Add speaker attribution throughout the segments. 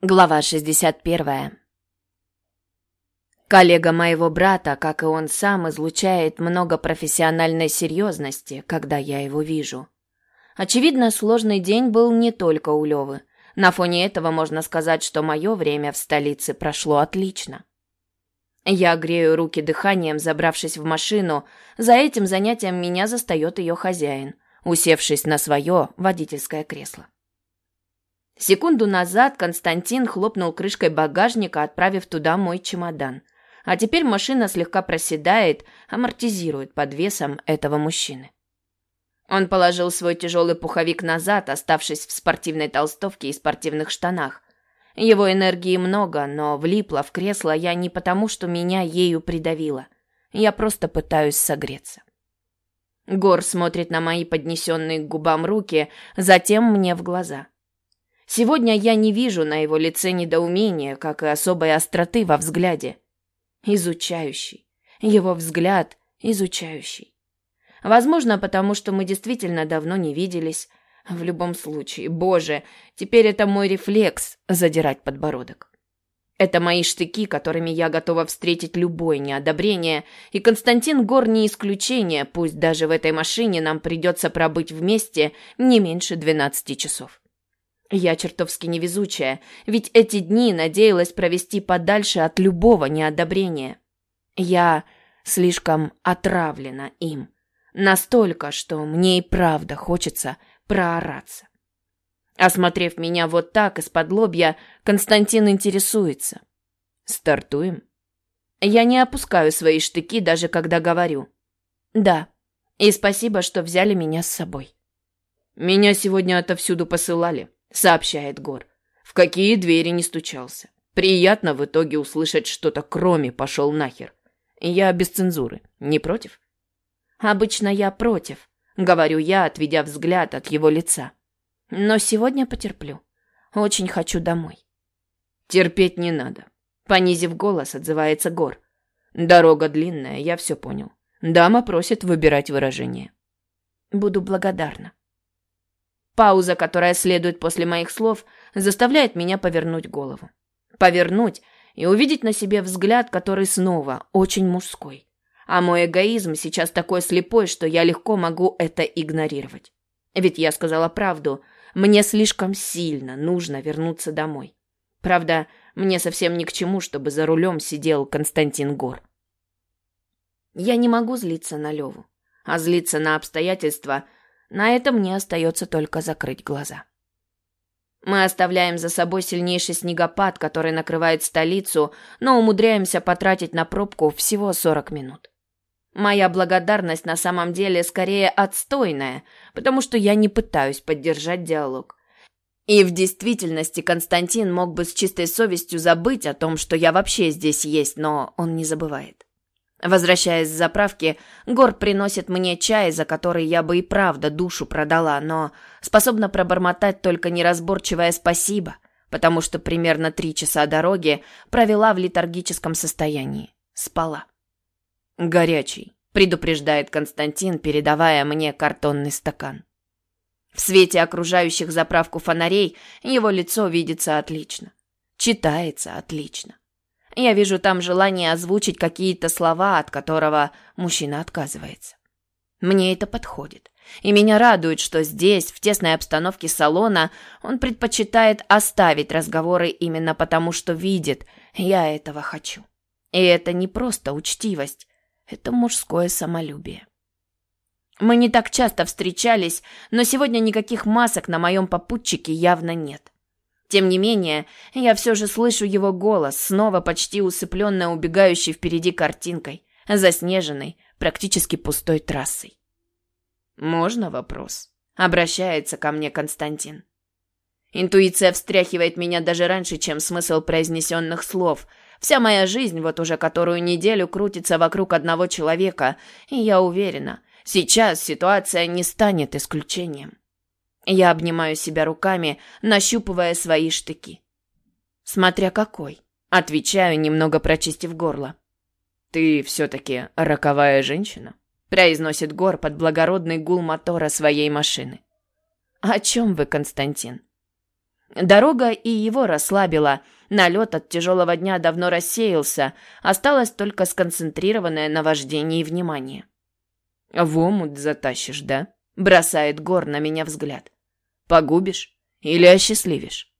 Speaker 1: Глава 61. Коллега моего брата, как и он сам, излучает много профессиональной серьезности, когда я его вижу. Очевидно, сложный день был не только у Левы. На фоне этого можно сказать, что мое время в столице прошло отлично. Я грею руки дыханием, забравшись в машину. За этим занятием меня застает ее хозяин, усевшись на свое водительское кресло. Секунду назад Константин хлопнул крышкой багажника, отправив туда мой чемодан. А теперь машина слегка проседает, амортизирует под весом этого мужчины. Он положил свой тяжелый пуховик назад, оставшись в спортивной толстовке и спортивных штанах. Его энергии много, но влипла в кресло я не потому, что меня ею придавило. Я просто пытаюсь согреться. Гор смотрит на мои поднесенные к губам руки, затем мне в глаза. Сегодня я не вижу на его лице недоумения, как и особой остроты во взгляде. Изучающий. Его взгляд изучающий. Возможно, потому что мы действительно давно не виделись. В любом случае, боже, теперь это мой рефлекс задирать подбородок. Это мои штыки, которыми я готова встретить любое неодобрение, и Константин Гор не исключение, пусть даже в этой машине нам придется пробыть вместе не меньше 12 часов. Я чертовски невезучая, ведь эти дни надеялась провести подальше от любого неодобрения. Я слишком отравлена им. Настолько, что мне и правда хочется проораться. Осмотрев меня вот так из-под лобья, Константин интересуется. Стартуем? Я не опускаю свои штыки, даже когда говорю. Да, и спасибо, что взяли меня с собой. Меня сегодня отовсюду посылали сообщает Гор. В какие двери не стучался. Приятно в итоге услышать что-то кроме «пошел нахер». Я без цензуры. Не против? Обычно я против, говорю я, отведя взгляд от его лица. Но сегодня потерплю. Очень хочу домой. Терпеть не надо. Понизив голос, отзывается Гор. Дорога длинная, я все понял. Дама просит выбирать выражение. Буду благодарна. Пауза, которая следует после моих слов, заставляет меня повернуть голову. Повернуть и увидеть на себе взгляд, который снова очень мужской. А мой эгоизм сейчас такой слепой, что я легко могу это игнорировать. Ведь я сказала правду, мне слишком сильно нужно вернуться домой. Правда, мне совсем ни к чему, чтобы за рулем сидел Константин Гор. Я не могу злиться на Леву, а злиться на обстоятельства – на это мне остается только закрыть глаза. Мы оставляем за собой сильнейший снегопад, который накрывает столицу, но умудряемся потратить на пробку всего 40 минут. Моя благодарность на самом деле скорее отстойная, потому что я не пытаюсь поддержать диалог. И в действительности Константин мог бы с чистой совестью забыть о том, что я вообще здесь есть, но он не забывает. Возвращаясь с заправки, Гор приносит мне чай, за который я бы и правда душу продала, но способна пробормотать только неразборчивое спасибо, потому что примерно три часа дороги провела в летаргическом состоянии. Спала. «Горячий», — предупреждает Константин, передавая мне картонный стакан. В свете окружающих заправку фонарей его лицо видится отлично. Читается отлично. Я вижу там желание озвучить какие-то слова, от которого мужчина отказывается. Мне это подходит. И меня радует, что здесь, в тесной обстановке салона, он предпочитает оставить разговоры именно потому, что видит, я этого хочу. И это не просто учтивость, это мужское самолюбие. Мы не так часто встречались, но сегодня никаких масок на моем попутчике явно нет. Тем не менее, я все же слышу его голос, снова почти усыпленная убегающей впереди картинкой, заснеженной, практически пустой трассой. «Можно вопрос?» — обращается ко мне Константин. Интуиция встряхивает меня даже раньше, чем смысл произнесенных слов. Вся моя жизнь вот уже которую неделю крутится вокруг одного человека, и я уверена, сейчас ситуация не станет исключением. Я обнимаю себя руками, нащупывая свои штыки. Смотря какой. Отвечаю, немного прочистив горло. «Ты все-таки роковая женщина?» произносит Гор под благородный гул мотора своей машины. «О чем вы, Константин?» Дорога и его расслабила. Налет от тяжелого дня давно рассеялся. Осталось только сконцентрированное на вождении внимание. «В омут затащишь, да?» — бросает Гор на меня взгляд. «Погубишь или осчастливишь?»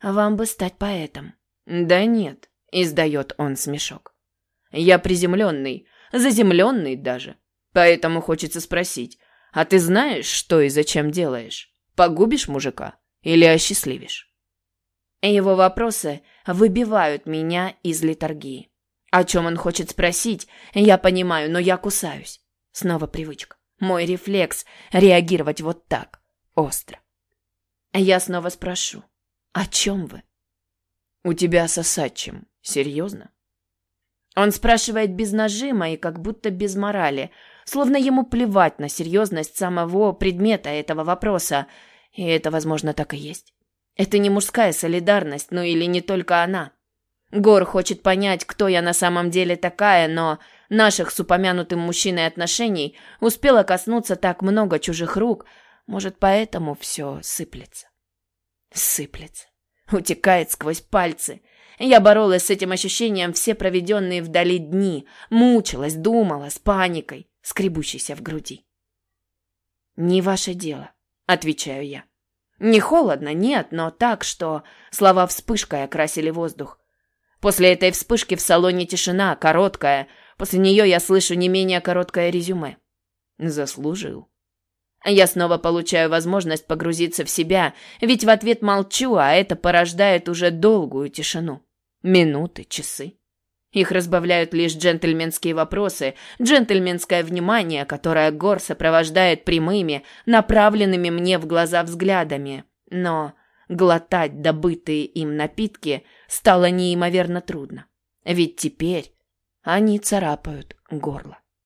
Speaker 1: «Вам бы стать поэтом». «Да нет», — издает он смешок. «Я приземленный, заземленный даже. Поэтому хочется спросить, а ты знаешь, что и зачем делаешь? Погубишь мужика или осчастливишь?» Его вопросы выбивают меня из литургии. О чем он хочет спросить, я понимаю, но я кусаюсь. Снова привычка. Мой рефлекс – реагировать вот так, остро. Я снова спрошу, о чем вы? У тебя сосать чем? Серьезно? Он спрашивает без нажима и как будто без морали, словно ему плевать на серьезность самого предмета этого вопроса. И это, возможно, так и есть. Это не мужская солидарность, ну или не только она. Гор хочет понять, кто я на самом деле такая, но наших с упомянутым мужчиной отношений успело коснуться так много чужих рук, может, поэтому все сыплется. Сыплется. Утекает сквозь пальцы. Я боролась с этим ощущением все проведенные вдали дни, мучилась, думала, с паникой, скребущейся в груди. «Не ваше дело», — отвечаю я. Не холодно, нет, но так, что слова вспышкой окрасили воздух. После этой вспышки в салоне тишина, короткая. После нее я слышу не менее короткое резюме. Заслужил. Я снова получаю возможность погрузиться в себя, ведь в ответ молчу, а это порождает уже долгую тишину. Минуты, часы. Их разбавляют лишь джентльменские вопросы, джентльменское внимание, которое Гор сопровождает прямыми, направленными мне в глаза взглядами. Но глотать добытые им напитки стало неимоверно трудно. Ведь теперь они царапают горло.